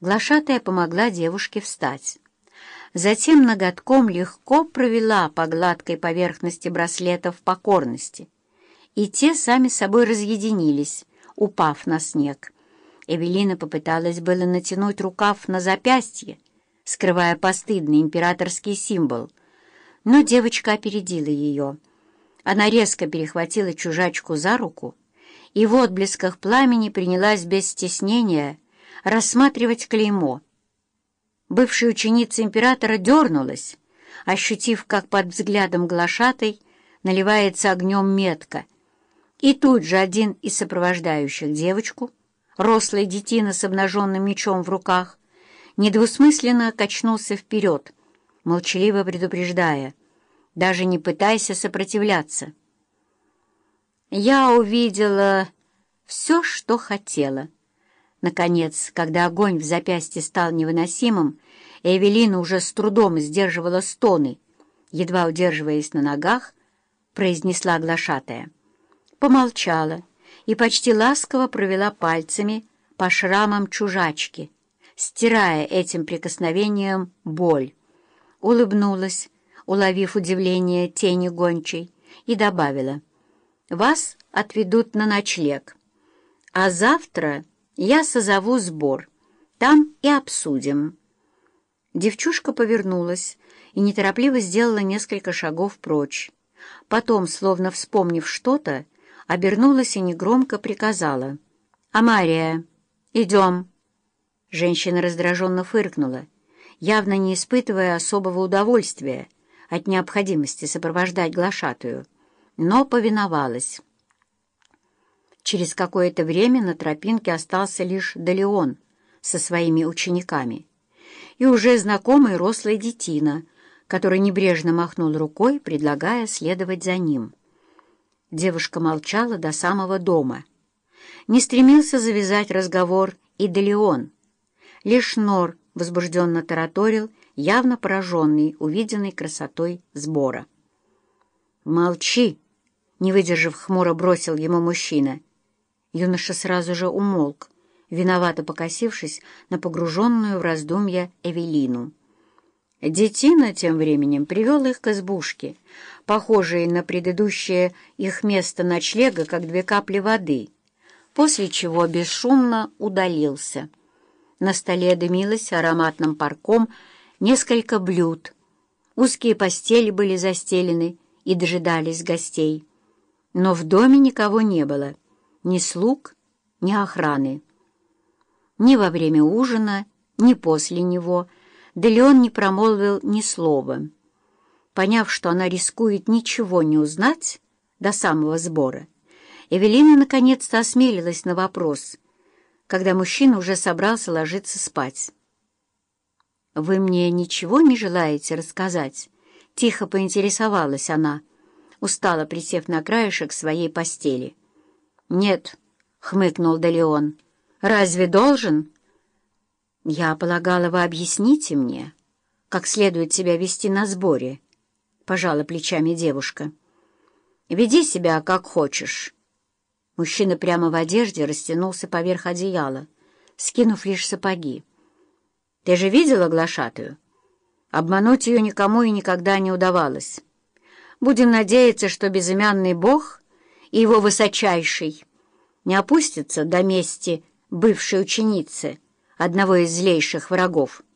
Глашатая помогла девушке встать. Затем ноготком легко провела по гладкой поверхности браслетов покорности, и те сами собой разъединились, упав на снег. Эвелина попыталась было натянуть рукав на запястье, скрывая постыдный императорский символ, но девочка опередила ее. Она резко перехватила чужачку за руку и в отблесках пламени принялась без стеснения рассматривать клеймо. Бывшая ученица императора дернулась, ощутив, как под взглядом глашатой наливается огнем метка, и тут же один из сопровождающих девочку, рослый детина с обнаженным мечом в руках, недвусмысленно качнулся вперед, молчаливо предупреждая, даже не пытайся сопротивляться. Я увидела все, что хотела. Наконец, когда огонь в запястье стал невыносимым, Эвелина уже с трудом сдерживала стоны, едва удерживаясь на ногах, произнесла глашатая. Помолчала и почти ласково провела пальцами по шрамам чужачки, стирая этим прикосновением боль. Улыбнулась, уловив удивление тени гончей, и добавила, «Вас отведут на ночлег, а завтра я созову сбор, там и обсудим». Девчушка повернулась и неторопливо сделала несколько шагов прочь. Потом, словно вспомнив что-то, обернулась и негромко приказала. «Амария, идем!» Женщина раздраженно фыркнула, явно не испытывая особого удовольствия от необходимости сопровождать глашатую, но повиновалась. Через какое-то время на тропинке остался лишь Далеон со своими учениками и уже знакомый рослый детина, который небрежно махнул рукой, предлагая следовать за ним. Девушка молчала до самого дома. Не стремился завязать разговор и Далеон. Лишь Нор возбужденно тараторил, явно пораженный увиденной красотой сбора. «Молчи!» — не выдержав хмуро бросил ему мужчина. Юноша сразу же умолк, виновато покосившись на погруженную в раздумья Эвелину. Детина тем временем привел их к избушке, похожей на предыдущее их место ночлега, как две капли воды, после чего бесшумно удалился. На столе дымилось ароматным парком несколько блюд. Узкие постели были застелены и дожидались гостей. Но в доме никого не было, ни слуг, ни охраны. Ни во время ужина, ни после него — да Леон не промолвил ни слова. Поняв, что она рискует ничего не узнать до самого сбора, Эвелина наконец-то осмелилась на вопрос, когда мужчина уже собрался ложиться спать. «Вы мне ничего не желаете рассказать?» — тихо поинтересовалась она, устало присев на краешек своей постели. «Нет», — хмыкнул Далеон, — «разве должен?» «Я полагала, вы объясните мне, как следует себя вести на сборе», — пожала плечами девушка. «Веди себя, как хочешь». Мужчина прямо в одежде растянулся поверх одеяла, скинув лишь сапоги. «Ты же видела глашатую? Обмануть ее никому и никогда не удавалось. Будем надеяться, что безымянный бог и его высочайший не опустятся до мести бывшей ученицы» одного из злейших врагов —